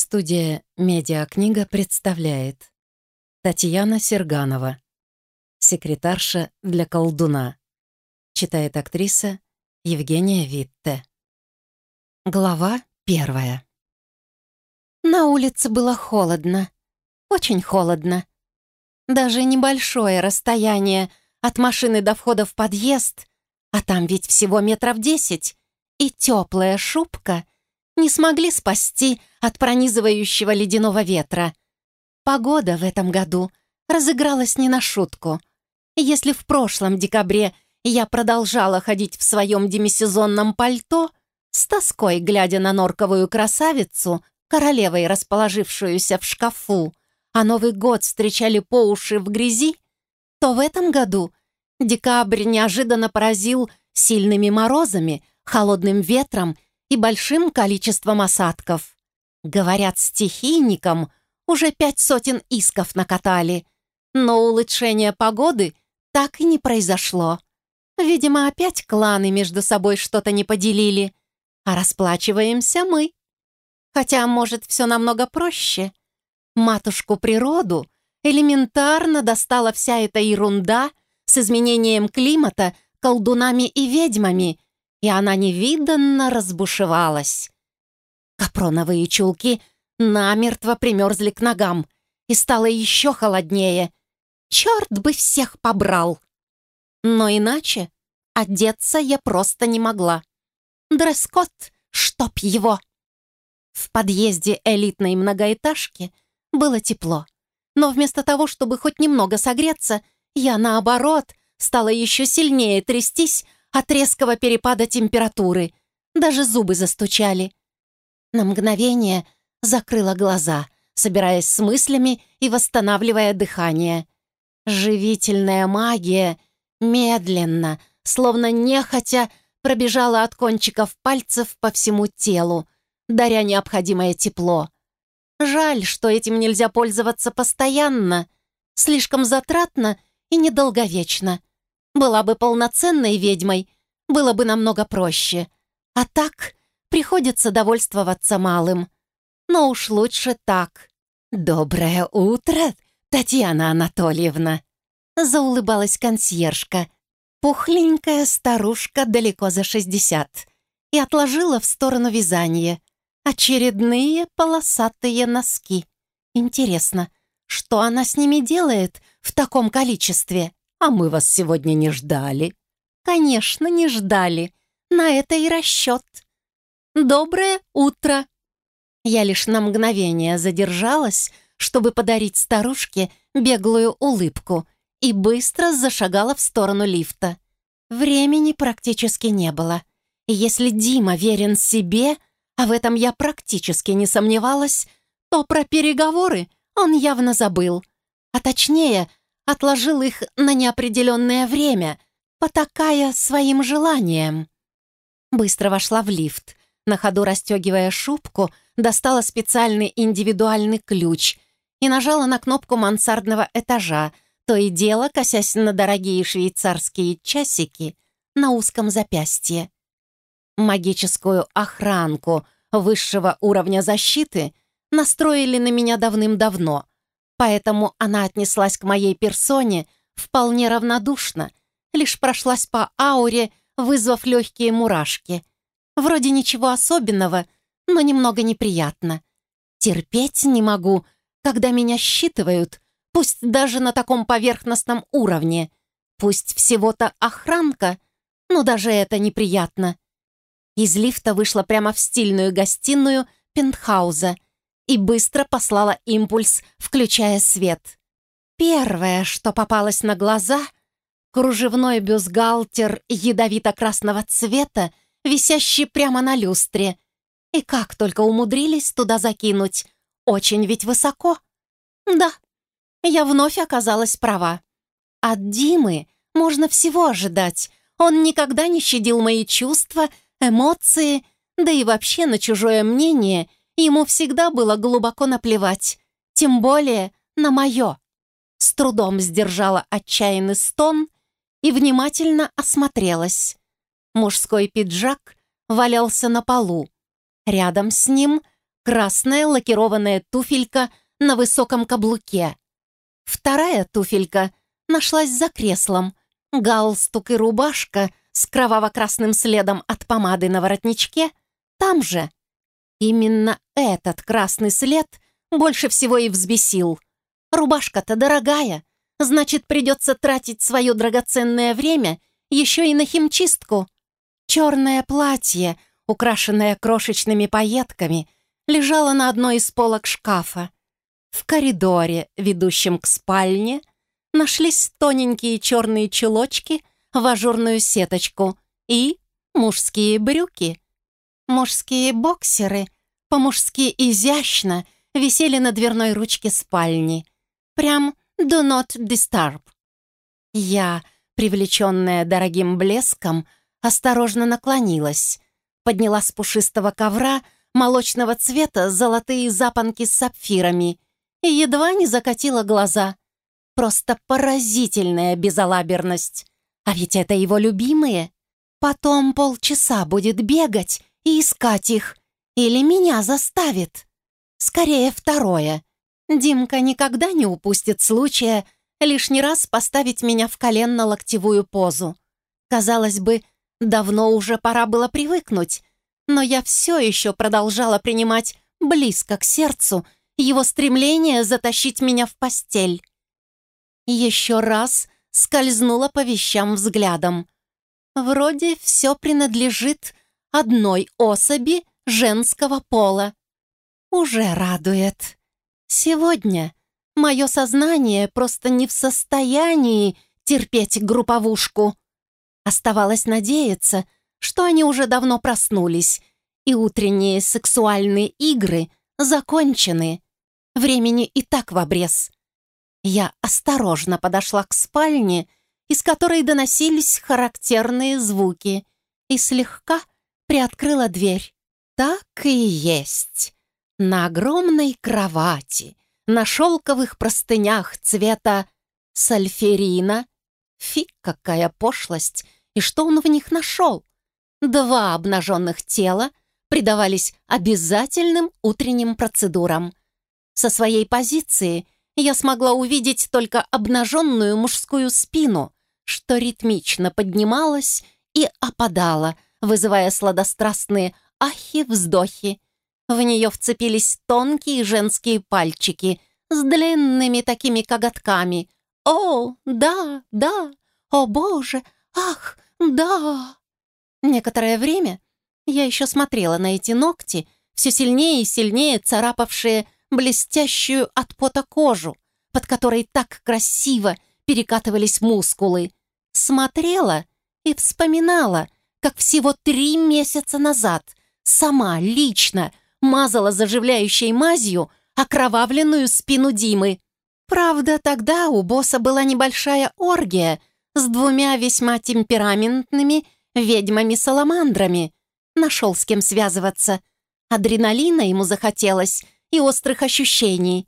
Студия «Медиакнига» представляет Татьяна Серганова Секретарша для колдуна Читает актриса Евгения Витте. Глава первая. На улице было холодно, очень холодно. Даже небольшое расстояние от машины до входа в подъезд, а там ведь всего метров десять, и теплая шубка не смогли спасти от пронизывающего ледяного ветра. Погода в этом году разыгралась не на шутку. Если в прошлом декабре я продолжала ходить в своем демисезонном пальто, с тоской глядя на норковую красавицу, королевой расположившуюся в шкафу, а Новый год встречали по уши в грязи, то в этом году декабрь неожиданно поразил сильными морозами, холодным ветром и большим количеством осадков. Говорят, стихийникам уже пять сотен исков накатали, но улучшение погоды так и не произошло. Видимо, опять кланы между собой что-то не поделили, а расплачиваемся мы. Хотя, может, все намного проще. Матушку природу элементарно достала вся эта ерунда с изменением климата, колдунами и ведьмами, и она невиданно разбушевалась. Капроновые чулки намертво примерзли к ногам, и стало еще холоднее. Черт бы всех побрал! Но иначе одеться я просто не могла. Дресс-код, чтоб его! В подъезде элитной многоэтажки было тепло. Но вместо того, чтобы хоть немного согреться, я, наоборот, стала еще сильнее трястись от резкого перепада температуры. Даже зубы застучали. На мгновение закрыла глаза, собираясь с мыслями и восстанавливая дыхание. Живительная магия медленно, словно нехотя, пробежала от кончиков пальцев по всему телу, даря необходимое тепло. Жаль, что этим нельзя пользоваться постоянно. Слишком затратно и недолговечно. Была бы полноценной ведьмой, было бы намного проще. А так приходится довольствоваться малым. Но уж лучше так. «Доброе утро, Татьяна Анатольевна!» Заулыбалась консьержка. Пухленькая старушка далеко за шестьдесят. И отложила в сторону вязание. Очередные полосатые носки. Интересно, что она с ними делает в таком количестве? А мы вас сегодня не ждали. Конечно, не ждали. На это и расчет. «Доброе утро!» Я лишь на мгновение задержалась, чтобы подарить старушке беглую улыбку и быстро зашагала в сторону лифта. Времени практически не было. Если Дима верен себе, а в этом я практически не сомневалась, то про переговоры он явно забыл. А точнее, отложил их на неопределенное время, потакая своим желанием. Быстро вошла в лифт на ходу расстегивая шубку, достала специальный индивидуальный ключ и нажала на кнопку мансардного этажа, то и дело косясь на дорогие швейцарские часики на узком запястье. Магическую охранку высшего уровня защиты настроили на меня давным-давно, поэтому она отнеслась к моей персоне вполне равнодушно, лишь прошлась по ауре, вызвав легкие мурашки — Вроде ничего особенного, но немного неприятно. Терпеть не могу, когда меня считывают, пусть даже на таком поверхностном уровне. Пусть всего-то охранка, но даже это неприятно. Из лифта вышла прямо в стильную гостиную пентхауза и быстро послала импульс, включая свет. Первое, что попалось на глаза — кружевной бюстгальтер ядовито-красного цвета висящий прямо на люстре. И как только умудрились туда закинуть. Очень ведь высоко. Да, я вновь оказалась права. От Димы можно всего ожидать. Он никогда не щадил мои чувства, эмоции, да и вообще на чужое мнение ему всегда было глубоко наплевать. Тем более на мое. С трудом сдержала отчаянный стон и внимательно осмотрелась. Мужской пиджак валялся на полу. Рядом с ним красная лакированная туфелька на высоком каблуке. Вторая туфелька нашлась за креслом. Галстук и рубашка с кроваво-красным следом от помады на воротничке там же. Именно этот красный след больше всего и взбесил. Рубашка-то дорогая, значит, придется тратить свое драгоценное время еще и на химчистку. Черное платье, украшенное крошечными пайетками, лежало на одной из полок шкафа. В коридоре, ведущем к спальне, нашлись тоненькие черные чулочки в ажурную сеточку и мужские брюки. Мужские боксеры, по-мужски изящно, висели на дверной ручке спальни. Прям «Do not disturb». Я, привлеченная дорогим блеском, осторожно наклонилась, подняла с пушистого ковра молочного цвета золотые запонки с сапфирами и едва не закатила глаза. Просто поразительная безалаберность. А ведь это его любимые. Потом полчаса будет бегать и искать их. Или меня заставит. Скорее второе. Димка никогда не упустит случая лишний раз поставить меня в коленно-локтевую позу. Казалось бы, давно уже пора было привыкнуть, но я все еще продолжала принимать близко к сердцу его стремление затащить меня в постель. Еще раз скользнула по вещам взглядом. Вроде все принадлежит одной особи женского пола. Уже радует. Сегодня мое сознание просто не в состоянии терпеть групповушку. Оставалось надеяться, что они уже давно проснулись, и утренние сексуальные игры закончены. Времени и так в обрез. Я осторожно подошла к спальне, из которой доносились характерные звуки, и слегка приоткрыла дверь. Так и есть. На огромной кровати, на шелковых простынях цвета сальферина. Фи, какая пошлость! И что он в них нашел? Два обнаженных тела предавались обязательным утренним процедурам. Со своей позиции я смогла увидеть только обнаженную мужскую спину, что ритмично поднималась и опадала, вызывая сладострастные ахи-вздохи. В нее вцепились тонкие женские пальчики с длинными такими коготками. «О, да, да! О, боже! Ах, да!» Некоторое время я еще смотрела на эти ногти, все сильнее и сильнее царапавшие блестящую от пота кожу, под которой так красиво перекатывались мускулы. Смотрела и вспоминала, как всего три месяца назад сама лично мазала заживляющей мазью окровавленную спину Димы. Правда, тогда у босса была небольшая оргия с двумя весьма темпераментными ведьмами-саламандрами. Нашел с кем связываться. Адреналина ему захотелось и острых ощущений.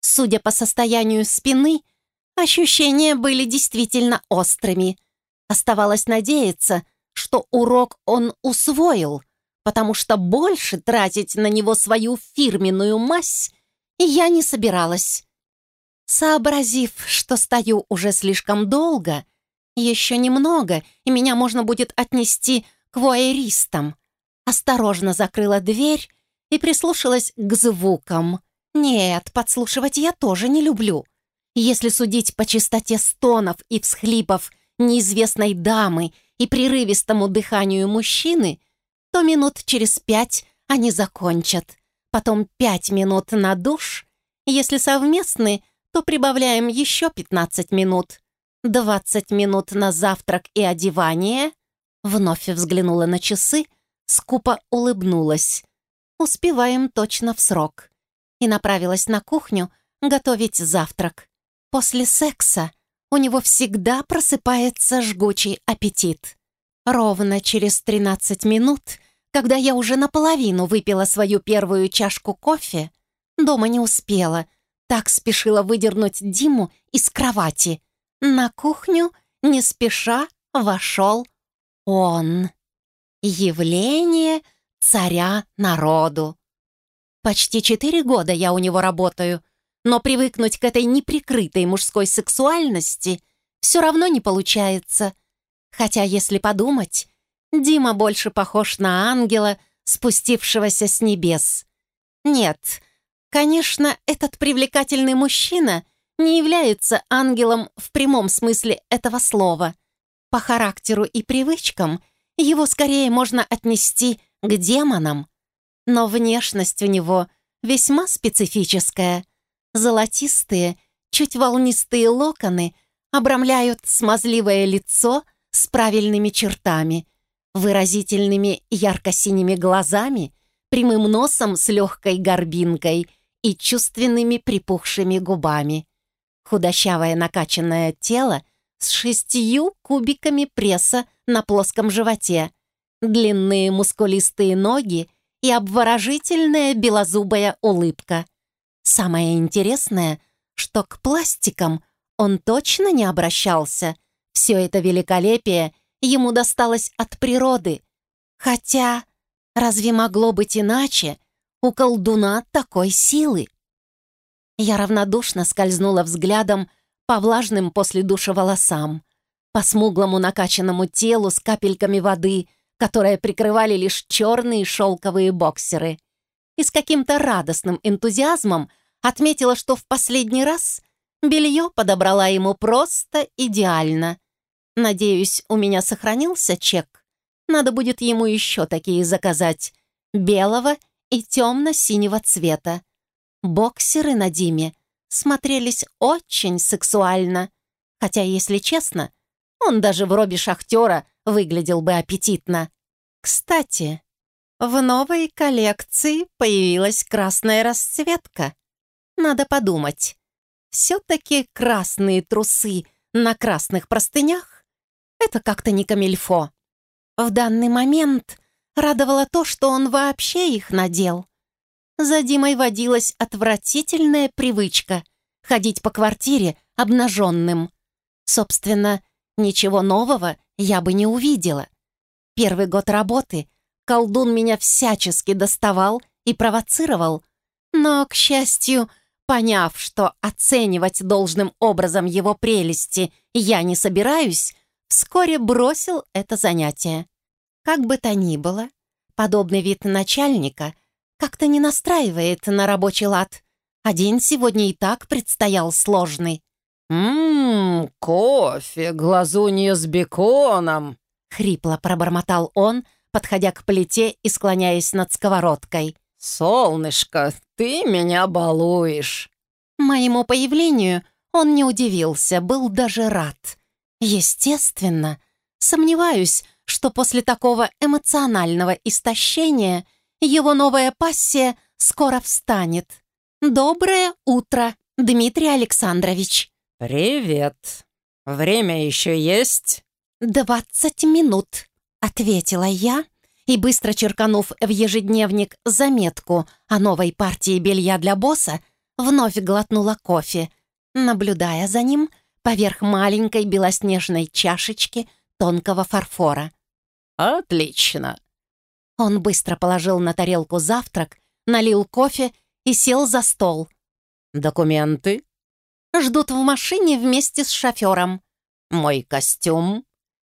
Судя по состоянию спины, ощущения были действительно острыми. Оставалось надеяться, что урок он усвоил, потому что больше тратить на него свою фирменную мазь я не собиралась. Сообразив, что стою уже слишком долго, еще немного, и меня можно будет отнести к вуайеристам, осторожно закрыла дверь и прислушалась к звукам. Нет, подслушивать я тоже не люблю. Если судить по частоте стонов и всхлипов неизвестной дамы и прерывистому дыханию мужчины, то минут через пять они закончат. Потом пять минут на душ. Если совместны, то прибавляем еще 15 минут. 20 минут на завтрак и одевание. Вновь взглянула на часы, скупо улыбнулась. Успеваем точно в срок. И направилась на кухню готовить завтрак. После секса у него всегда просыпается жгучий аппетит. Ровно через 13 минут, когда я уже наполовину выпила свою первую чашку кофе, дома не успела, так спешила выдернуть Диму из кровати. На кухню не спеша вошел он. Явление царя народу. Почти четыре года я у него работаю, но привыкнуть к этой неприкрытой мужской сексуальности все равно не получается. Хотя, если подумать, Дима больше похож на ангела, спустившегося с небес. Нет, конечно, этот привлекательный мужчина не является ангелом в прямом смысле этого слова. По характеру и привычкам его скорее можно отнести к демонам. Но внешность у него весьма специфическая. Золотистые, чуть волнистые локоны обрамляют смазливое лицо с правильными чертами, выразительными ярко-синими глазами, прямым носом с легкой горбинкой и чувственными припухшими губами. Худощавое накачанное тело с шестью кубиками пресса на плоском животе, длинные мускулистые ноги и обворожительная белозубая улыбка. Самое интересное, что к пластикам он точно не обращался. Все это великолепие ему досталось от природы. Хотя, разве могло быть иначе у колдуна такой силы? Я равнодушно скользнула взглядом по влажным после душа волосам, по смуглому накачанному телу с капельками воды — которые прикрывали лишь черные шелковые боксеры. И с каким-то радостным энтузиазмом отметила, что в последний раз белье подобрала ему просто идеально. Надеюсь, у меня сохранился чек. Надо будет ему еще такие заказать. Белого и темно-синего цвета. Боксеры на Диме смотрелись очень сексуально. Хотя, если честно, он даже в робе шахтера выглядел бы аппетитно. Кстати, в новой коллекции появилась красная расцветка. Надо подумать. Все-таки красные трусы на красных простынях — это как-то не камильфо. В данный момент радовало то, что он вообще их надел. За Димой водилась отвратительная привычка ходить по квартире обнаженным. Собственно, ничего нового я бы не увидела. Первый год работы колдун меня всячески доставал и провоцировал, но, к счастью, поняв, что оценивать должным образом его прелести я не собираюсь, вскоре бросил это занятие. Как бы то ни было, подобный вид начальника как-то не настраивает на рабочий лад, а день сегодня и так предстоял сложный. «Ммм, кофе, глазунья с беконом!» — хрипло пробормотал он, подходя к плите и склоняясь над сковородкой. «Солнышко, ты меня балуешь!» Моему появлению он не удивился, был даже рад. Естественно, сомневаюсь, что после такого эмоционального истощения его новая пассия скоро встанет. «Доброе утро, Дмитрий Александрович!» «Привет. Время еще есть?» «Двадцать минут», — ответила я, и, быстро черканув в ежедневник заметку о новой партии белья для босса, вновь глотнула кофе, наблюдая за ним поверх маленькой белоснежной чашечки тонкого фарфора. «Отлично!» Он быстро положил на тарелку завтрак, налил кофе и сел за стол. «Документы?» Ждут в машине вместе с шофером. Мой костюм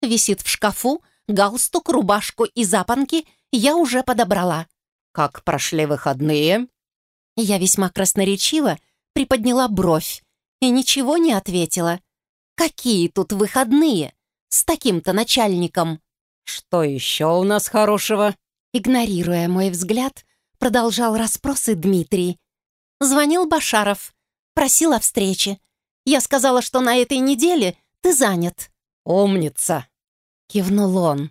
висит в шкафу, галстук, рубашку и запонки я уже подобрала. Как прошли выходные? Я весьма красноречиво приподняла бровь и ничего не ответила. Какие тут выходные с таким-то начальником? Что еще у нас хорошего? Игнорируя мой взгляд, продолжал расспросы Дмитрий. Звонил Башаров. Просил о встрече. Я сказала, что на этой неделе ты занят». «Умница!» — кивнул он.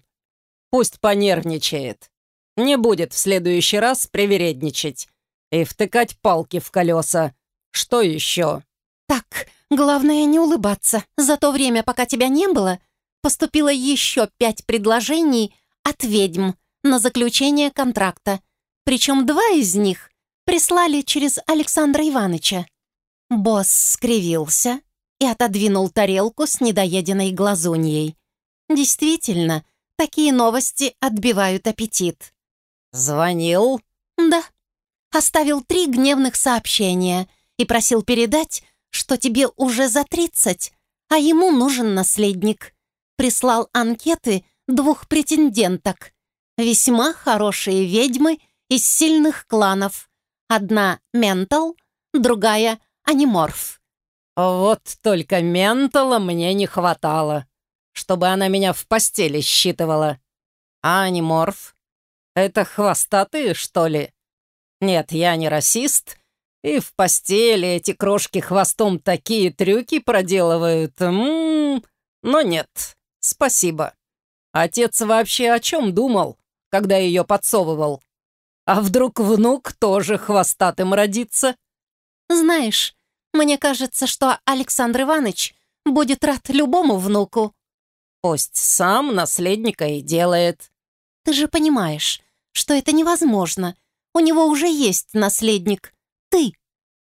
«Пусть понервничает. Не будет в следующий раз привередничать и втыкать палки в колеса. Что еще?» «Так, главное не улыбаться. За то время, пока тебя не было, поступило еще пять предложений от ведьм на заключение контракта. Причем два из них прислали через Александра Ивановича. Босс скривился и отодвинул тарелку с недоеденной глазуньей. Действительно, такие новости отбивают аппетит. «Звонил?» «Да. Оставил три гневных сообщения и просил передать, что тебе уже за тридцать, а ему нужен наследник. Прислал анкеты двух претенденток. Весьма хорошие ведьмы из сильных кланов. Одна — Ментал, другая — Аниморф. Вот только Ментала мне не хватало, чтобы она меня в постели считывала. А Аниморф? Это хвостатые, что ли? Нет, я не расист, и в постели эти крошки хвостом такие трюки проделывают. М -м -м. Но нет, спасибо. Отец вообще о чем думал, когда ее подсовывал? А вдруг внук тоже хвостатым родится? Знаешь, мне кажется, что Александр Иванович будет рад любому внуку. Пусть сам наследника и делает. Ты же понимаешь, что это невозможно. У него уже есть наследник. Ты.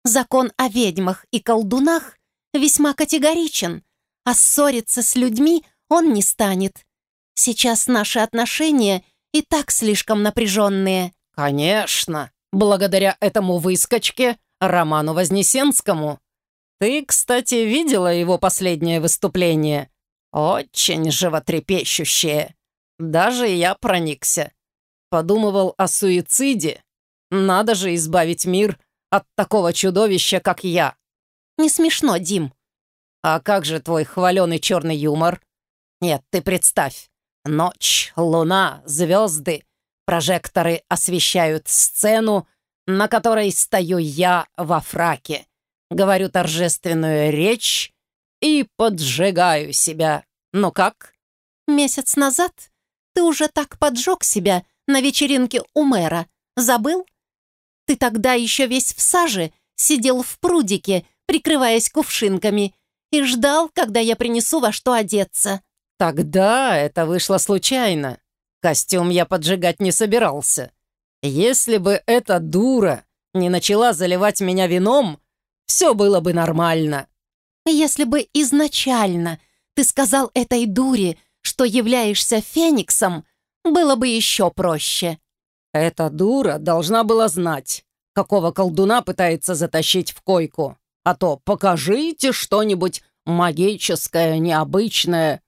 Закон о ведьмах и колдунах весьма категоричен, а ссориться с людьми он не станет. Сейчас наши отношения и так слишком напряженные. Конечно, благодаря этому выскочке Роману Вознесенскому. Ты, кстати, видела его последнее выступление? Очень животрепещущее. Даже я проникся. Подумывал о суициде. Надо же избавить мир от такого чудовища, как я. Не смешно, Дим. А как же твой хваленый черный юмор? Нет, ты представь. Ночь, луна, звезды, прожекторы освещают сцену, на которой стою я во фраке, говорю торжественную речь и поджигаю себя. Ну как? Месяц назад ты уже так поджег себя на вечеринке у мэра. Забыл? Ты тогда еще весь в саже сидел в прудике, прикрываясь кувшинками, и ждал, когда я принесу во что одеться. Тогда это вышло случайно. Костюм я поджигать не собирался. Если бы эта дура не начала заливать меня вином, все было бы нормально. Если бы изначально ты сказал этой дуре, что являешься фениксом, было бы еще проще. Эта дура должна была знать, какого колдуна пытается затащить в койку. А то покажите что-нибудь магическое, необычное.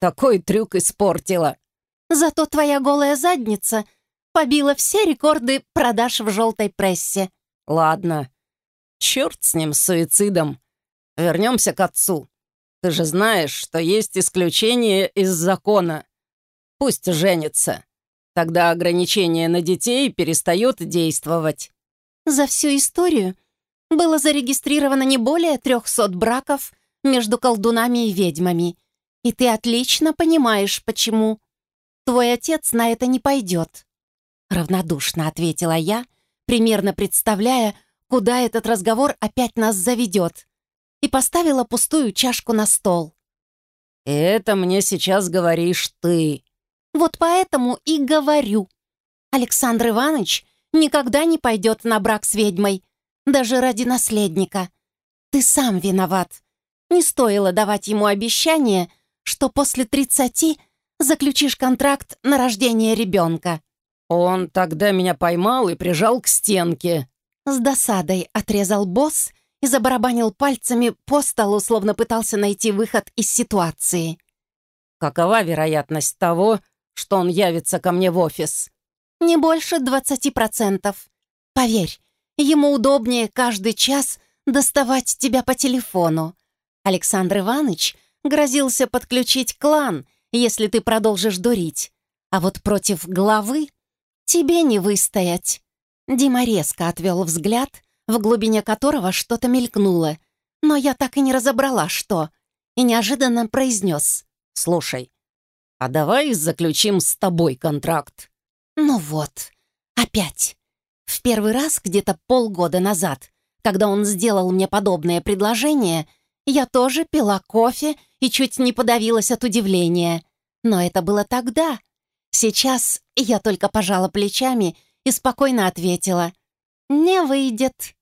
Такой трюк испортила. Зато твоя голая задница побила все рекорды продаж в желтой прессе. Ладно, черт с ним, с суицидом. Вернемся к отцу. Ты же знаешь, что есть исключение из закона. Пусть женится. Тогда ограничение на детей перестает действовать. За всю историю было зарегистрировано не более 300 браков между колдунами и ведьмами. И ты отлично понимаешь, почему. Твой отец на это не пойдет. Равнодушно ответила я, примерно представляя, куда этот разговор опять нас заведет, и поставила пустую чашку на стол. «Это мне сейчас говоришь ты». «Вот поэтому и говорю. Александр Иванович никогда не пойдет на брак с ведьмой, даже ради наследника. Ты сам виноват. Не стоило давать ему обещание, что после тридцати заключишь контракт на рождение ребенка. «Он тогда меня поймал и прижал к стенке». С досадой отрезал босс и забарабанил пальцами по столу, словно пытался найти выход из ситуации. «Какова вероятность того, что он явится ко мне в офис?» «Не больше двадцати процентов. Поверь, ему удобнее каждый час доставать тебя по телефону. Александр Иванович грозился подключить клан, если ты продолжишь дурить. А вот против главы «Тебе не выстоять!» Дима резко отвел взгляд, в глубине которого что-то мелькнуло, но я так и не разобрала, что, и неожиданно произнес. «Слушай, а давай заключим с тобой контракт?» «Ну вот, опять. В первый раз, где-то полгода назад, когда он сделал мне подобное предложение, я тоже пила кофе и чуть не подавилась от удивления. Но это было тогда, Сейчас я только пожала плечами и спокойно ответила. «Не выйдет».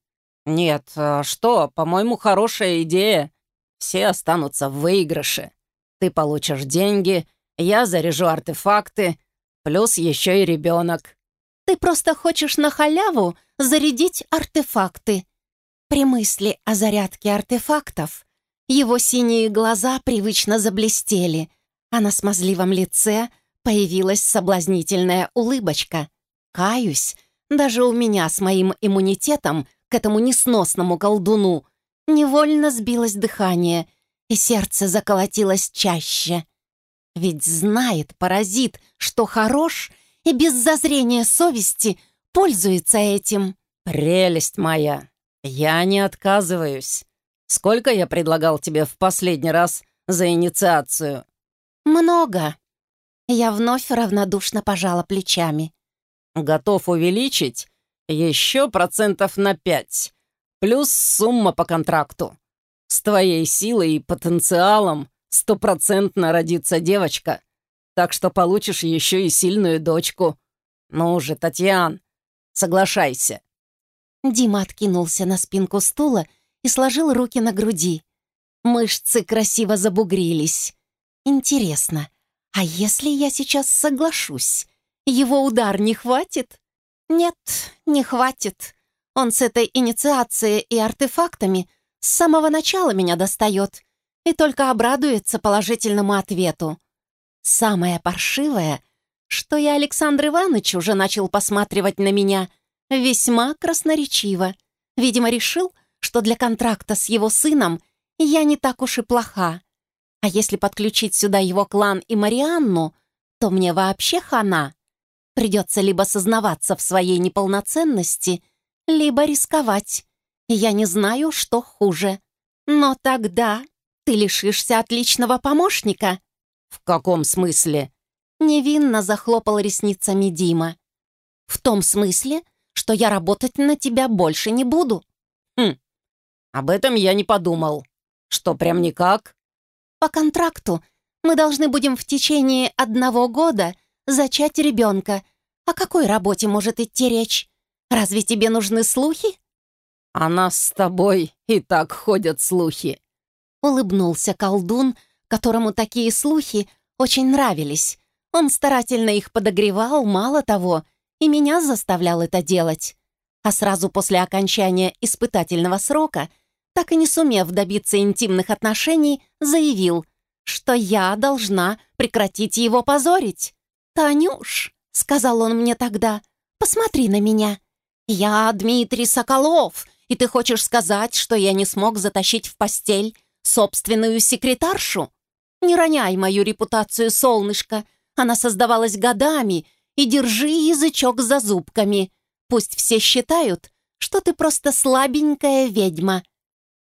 «Нет, а что, по-моему, хорошая идея. Все останутся в выигрыше. Ты получишь деньги, я заряжу артефакты, плюс еще и ребенок». «Ты просто хочешь на халяву зарядить артефакты. При мысли о зарядке артефактов его синие глаза привычно заблестели, а на смазливом лице появилась соблазнительная улыбочка. Каюсь, даже у меня с моим иммунитетом к этому несносному колдуну невольно сбилось дыхание, и сердце заколотилось чаще. Ведь знает паразит, что хорош, и без зазрения совести пользуется этим. «Прелесть моя! Я не отказываюсь. Сколько я предлагал тебе в последний раз за инициацию?» «Много». Я вновь равнодушно пожала плечами. «Готов увеличить еще процентов на пять, плюс сумма по контракту. С твоей силой и потенциалом стопроцентно родится девочка, так что получишь еще и сильную дочку. Ну же, Татьян, соглашайся». Дима откинулся на спинку стула и сложил руки на груди. Мышцы красиво забугрились. «Интересно, а если я сейчас соглашусь, его удар не хватит?» «Нет, не хватит. Он с этой инициацией и артефактами с самого начала меня достает и только обрадуется положительному ответу. Самое паршивое, что и Александр Иванович уже начал посматривать на меня весьма красноречиво. Видимо, решил, что для контракта с его сыном я не так уж и плоха. А если подключить сюда его клан и Марианну, то мне вообще хана. Придется либо сознаваться в своей неполноценности, либо рисковать. Я не знаю, что хуже. Но тогда ты лишишься отличного помощника». «В каком смысле?» Невинно захлопал ресницами Дима. «В том смысле, что я работать на тебя больше не буду». «Хм, об этом я не подумал. Что, прям никак?» «По контракту мы должны будем в течение одного года зачать ребенка. О какой работе может идти речь? Разве тебе нужны слухи?» «А нас с тобой и так ходят слухи», Улыбнулся колдун, которому такие слухи очень нравились. Он старательно их подогревал, мало того, и меня заставлял это делать. А сразу после окончания испытательного срока, так и не сумев добиться интимных отношений, заявил, что я должна прекратить его позорить. «Танюш», — сказал он мне тогда, — «посмотри на меня. Я Дмитрий Соколов, и ты хочешь сказать, что я не смог затащить в постель собственную секретаршу? Не роняй мою репутацию, солнышко. Она создавалась годами, и держи язычок за зубками. Пусть все считают, что ты просто слабенькая ведьма».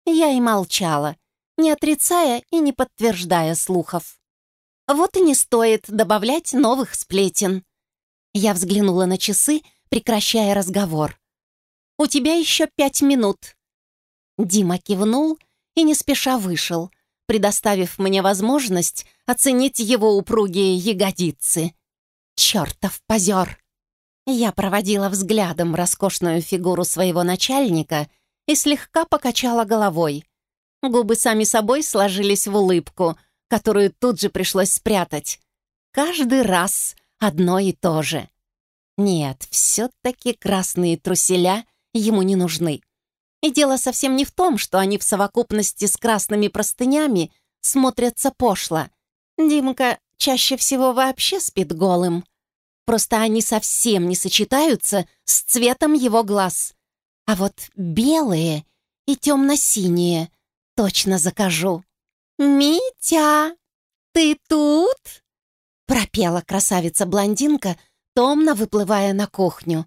Я и молчала, не отрицая и не подтверждая слухов. Вот и не стоит добавлять новых сплетен. Я взглянула на часы, прекращая разговор. «У тебя еще пять минут». Дима кивнул и не спеша вышел, предоставив мне возможность оценить его упругие ягодицы. Чертов позер! Я проводила взглядом роскошную фигуру своего начальника и слегка покачала головой. Губы сами собой сложились в улыбку, которую тут же пришлось спрятать. Каждый раз одно и то же. Нет, все-таки красные труселя ему не нужны. И дело совсем не в том, что они в совокупности с красными простынями смотрятся пошло. Димка чаще всего вообще спит голым. Просто они совсем не сочетаются с цветом его глаз. А вот белые и темно-синие точно закажу. «Митя, ты тут?» пропела красавица-блондинка, томно выплывая на кухню.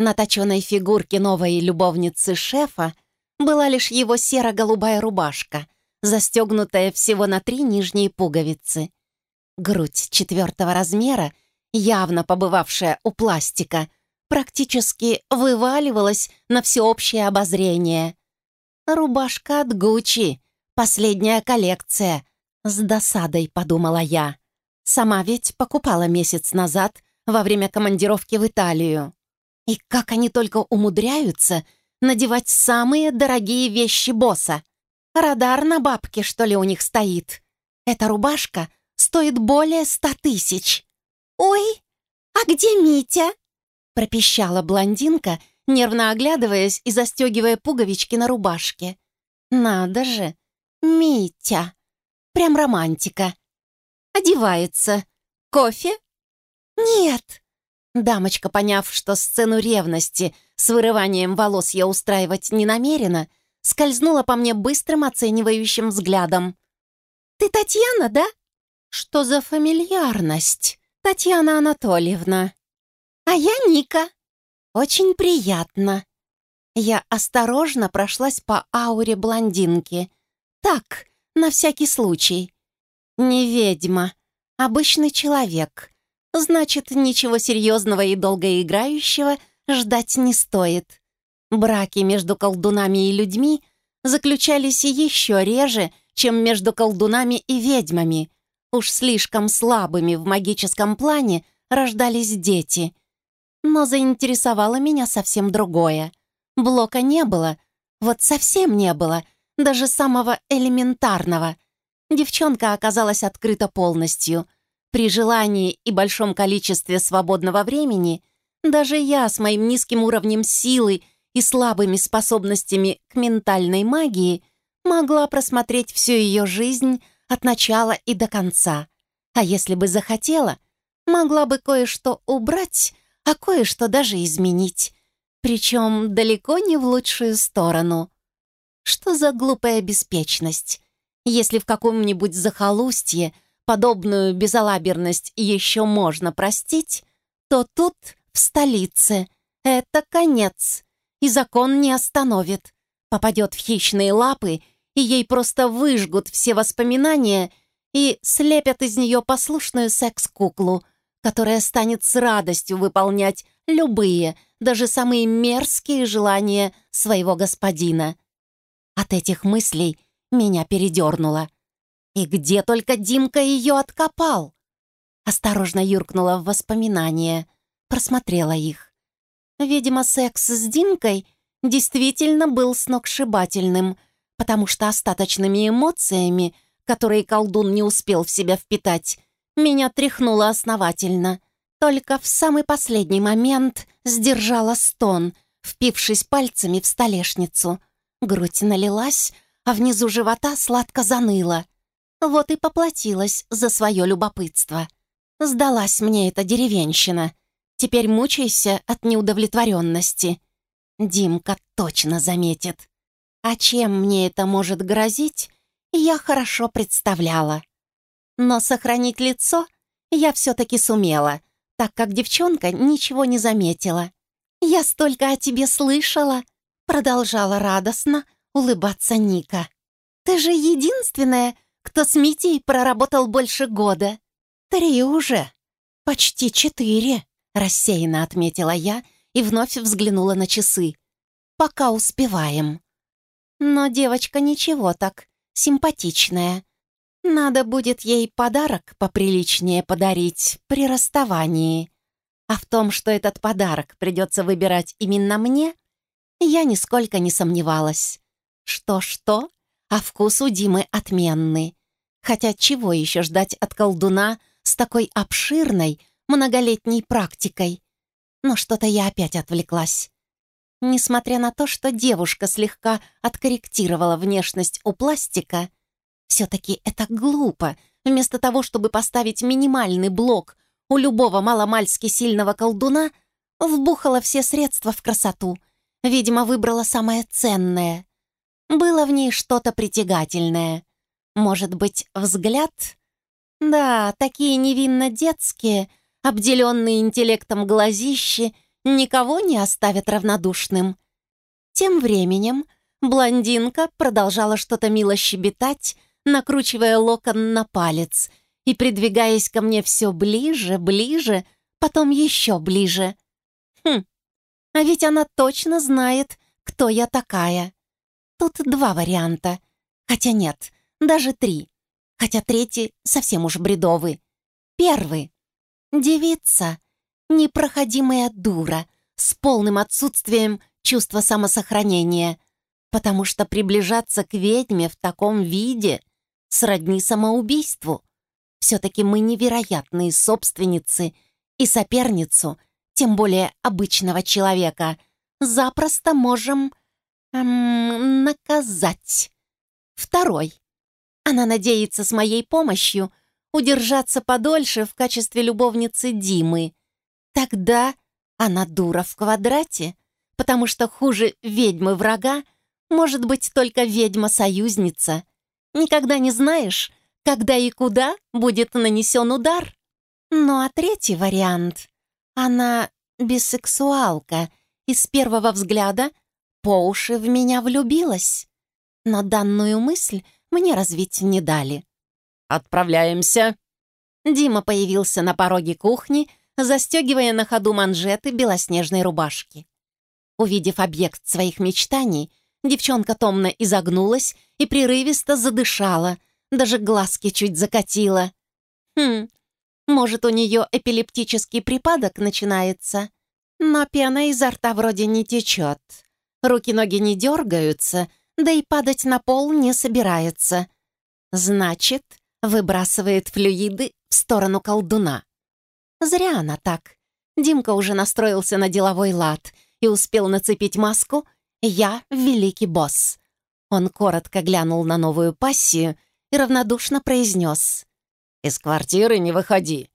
На точенной фигурке новой любовницы шефа была лишь его серо-голубая рубашка, застегнутая всего на три нижние пуговицы. Грудь четвертого размера, явно побывавшая у пластика, практически вываливалась на всеобщее обозрение. «Рубашка от Гуччи, последняя коллекция», — с досадой подумала я. Сама ведь покупала месяц назад во время командировки в Италию. И как они только умудряются надевать самые дорогие вещи босса. Радар на бабке, что ли, у них стоит. Эта рубашка стоит более ста тысяч. «Ой, а где Митя?» пропищала блондинка, нервно оглядываясь и застегивая пуговички на рубашке. «Надо же! Митя! Прям романтика! Одевается. Кофе?» «Нет!» Дамочка, поняв, что сцену ревности с вырыванием волос я устраивать не намерена, скользнула по мне быстрым оценивающим взглядом. «Ты Татьяна, да?» «Что за фамильярность?» «Татьяна Анатольевна». «А я Ника. Очень приятно». Я осторожно прошлась по ауре блондинки. Так, на всякий случай. Не ведьма, обычный человек. Значит, ничего серьезного и долгоиграющего ждать не стоит. Браки между колдунами и людьми заключались еще реже, чем между колдунами и ведьмами. Уж слишком слабыми в магическом плане рождались дети. Но заинтересовало меня совсем другое. Блока не было, вот совсем не было, даже самого элементарного. Девчонка оказалась открыта полностью — при желании и большом количестве свободного времени даже я с моим низким уровнем силы и слабыми способностями к ментальной магии могла просмотреть всю ее жизнь от начала и до конца. А если бы захотела, могла бы кое-что убрать, а кое-что даже изменить. Причем далеко не в лучшую сторону. Что за глупая беспечность? Если в каком-нибудь захолустье подобную безалаберность еще можно простить, то тут, в столице, это конец, и закон не остановит. Попадет в хищные лапы, и ей просто выжгут все воспоминания и слепят из нее послушную секс-куклу, которая станет с радостью выполнять любые, даже самые мерзкие желания своего господина. От этих мыслей меня передернуло. И где только Димка ее откопал? Осторожно юркнула в воспоминания, просмотрела их. Видимо, секс с Димкой действительно был сногсшибательным, потому что остаточными эмоциями, которые колдун не успел в себя впитать, меня тряхнуло основательно. Только в самый последний момент сдержала стон, впившись пальцами в столешницу. Грудь налилась, а внизу живота сладко заныла. Вот и поплатилась за свое любопытство. Сдалась мне эта деревенщина. Теперь мучайся от неудовлетворенности. Димка точно заметит. А чем мне это может грозить, я хорошо представляла. Но сохранить лицо я все-таки сумела, так как девчонка ничего не заметила. «Я столько о тебе слышала», — продолжала радостно улыбаться Ника. «Ты же единственная, кто с Митей проработал больше года. Три уже. Почти четыре, рассеянно отметила я и вновь взглянула на часы. Пока успеваем. Но девочка ничего так, симпатичная. Надо будет ей подарок поприличнее подарить при расставании. А в том, что этот подарок придется выбирать именно мне, я нисколько не сомневалась. Что-что, а вкус у Димы отменный. Хотя чего еще ждать от колдуна с такой обширной, многолетней практикой? Но что-то я опять отвлеклась. Несмотря на то, что девушка слегка откорректировала внешность у пластика, все-таки это глупо. Вместо того, чтобы поставить минимальный блок у любого маломальски сильного колдуна, вбухала все средства в красоту. Видимо, выбрала самое ценное. Было в ней что-то притягательное. Может быть, взгляд? Да, такие невинно детские, обделенные интеллектом глазищи, никого не оставят равнодушным. Тем временем блондинка продолжала что-то мило щебетать, накручивая локон на палец и придвигаясь ко мне все ближе, ближе, потом еще ближе. Хм, а ведь она точно знает, кто я такая. Тут два варианта. Хотя нет, даже три. Хотя третий совсем уж бредовый. Первый. Девица. Непроходимая дура с полным отсутствием чувства самосохранения, потому что приближаться к ведьме в таком виде сродни самоубийству. Все-таки мы невероятные собственницы и соперницу, тем более обычного человека, запросто можем эм, наказать. Второй. Она надеется с моей помощью удержаться подольше в качестве любовницы Димы. Тогда она дура в квадрате, потому что хуже ведьмы врага может быть только ведьма-союзница. Никогда не знаешь, когда и куда будет нанесен удар. Ну а третий вариант. Она бисексуалка и с первого взгляда по уши в меня влюбилась. Но данную мысль мне развить не дали. «Отправляемся!» Дима появился на пороге кухни, застегивая на ходу манжеты белоснежной рубашки. Увидев объект своих мечтаний, девчонка томно изогнулась и прерывисто задышала, даже глазки чуть закатила. Хм, может, у нее эпилептический припадок начинается? Но пена изо рта вроде не течет. Руки-ноги не дергаются, да и падать на пол не собирается. Значит, выбрасывает флюиды в сторону колдуна. Зря она так. Димка уже настроился на деловой лад и успел нацепить маску «Я великий босс». Он коротко глянул на новую пассию и равнодушно произнес «Из квартиры не выходи.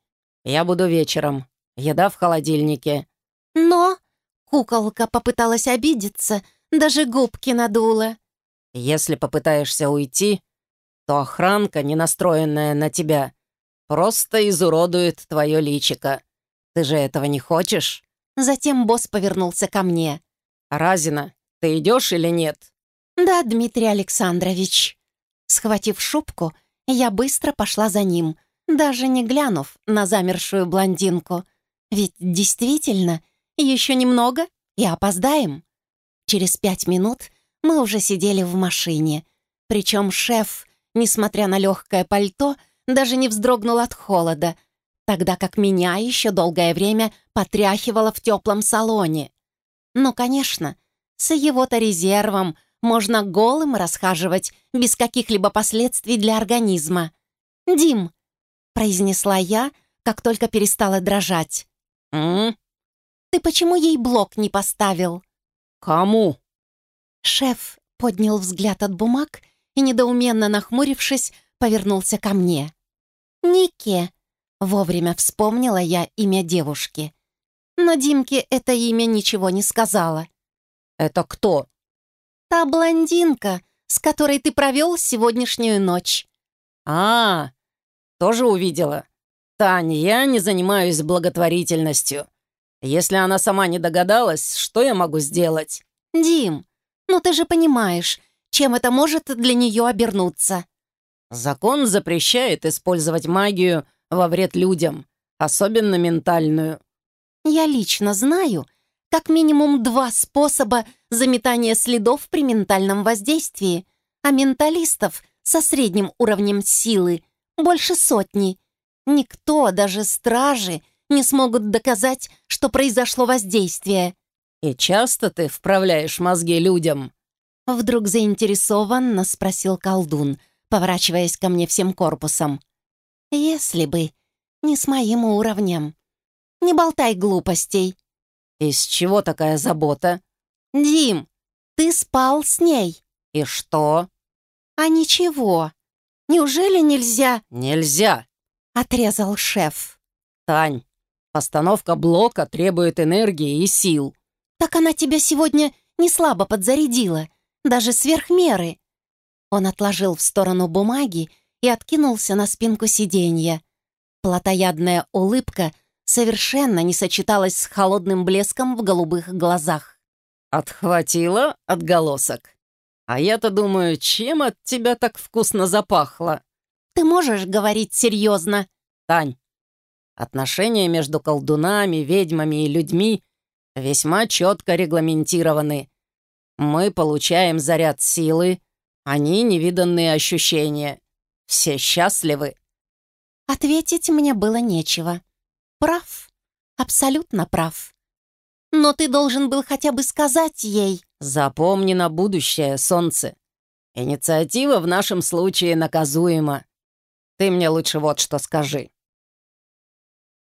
Я буду вечером. Еда в холодильнике». «Но...» — куколка попыталась обидеться, даже губки надула. «Если попытаешься уйти, то охранка, не настроенная на тебя, просто изуродует твое личико. Ты же этого не хочешь?» Затем босс повернулся ко мне. «Разина, ты идешь или нет?» «Да, Дмитрий Александрович». Схватив шубку, я быстро пошла за ним, даже не глянув на замершую блондинку. Ведь действительно, еще немного и опоздаем. Через пять минут мы уже сидели в машине. Причем шеф, несмотря на легкое пальто, даже не вздрогнул от холода, тогда как меня еще долгое время потряхивало в теплом салоне. Ну, конечно, с его-то резервом можно голым расхаживать без каких-либо последствий для организма. «Дим», — произнесла я, как только перестала дрожать. «М? «Ты почему ей блок не поставил?» «Кому?» Шеф поднял взгляд от бумаг и, недоуменно нахмурившись, повернулся ко мне. «Нике», — вовремя вспомнила я имя девушки. Но Димке это имя ничего не сказала. «Это кто?» «Та блондинка, с которой ты провел сегодняшнюю ночь». «А, тоже увидела. Таня, я не занимаюсь благотворительностью. Если она сама не догадалась, что я могу сделать?» «Дим, ну ты же понимаешь, чем это может для нее обернуться». «Закон запрещает использовать магию во вред людям, особенно ментальную». «Я лично знаю, как минимум два способа заметания следов при ментальном воздействии, а менталистов со средним уровнем силы больше сотни. Никто, даже стражи, не смогут доказать, что произошло воздействие. «И часто ты вправляешь мозги людям?» Вдруг заинтересованно спросил колдун, поворачиваясь ко мне всем корпусом. «Если бы не с моим уровнем. Не болтай глупостей». «Из чего такая забота?» «Дим, ты спал с ней». «И что?» «А ничего. Неужели нельзя?» «Нельзя!» — отрезал шеф. «Тань, постановка блока требует энергии и сил. «Так она тебя сегодня не слабо подзарядила, даже сверх меры». Он отложил в сторону бумаги и откинулся на спинку сиденья. Платоядная улыбка совершенно не сочеталась с холодным блеском в голубых глазах. «Отхватила отголосок. А я-то думаю, чем от тебя так вкусно запахло?» «Ты можешь говорить серьезно?» «Тань, отношения между колдунами, ведьмами и людьми весьма четко регламентированы. Мы получаем заряд силы, они невиданные ощущения. Все счастливы. Ответить мне было нечего. Прав. Абсолютно прав. Но ты должен был хотя бы сказать ей. Запомни на будущее, солнце. Инициатива в нашем случае наказуема. Ты мне лучше вот что скажи.